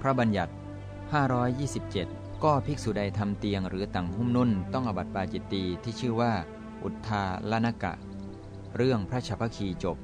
พระบัญญัติ 527 ก็ภิกษุใดทำเตียงหรือต่างหุ้มนุ่น ต้องอบัติปาจิตตีที่ชื่อว่า อุทธาลนกะ เรื่องพระชพคีจบ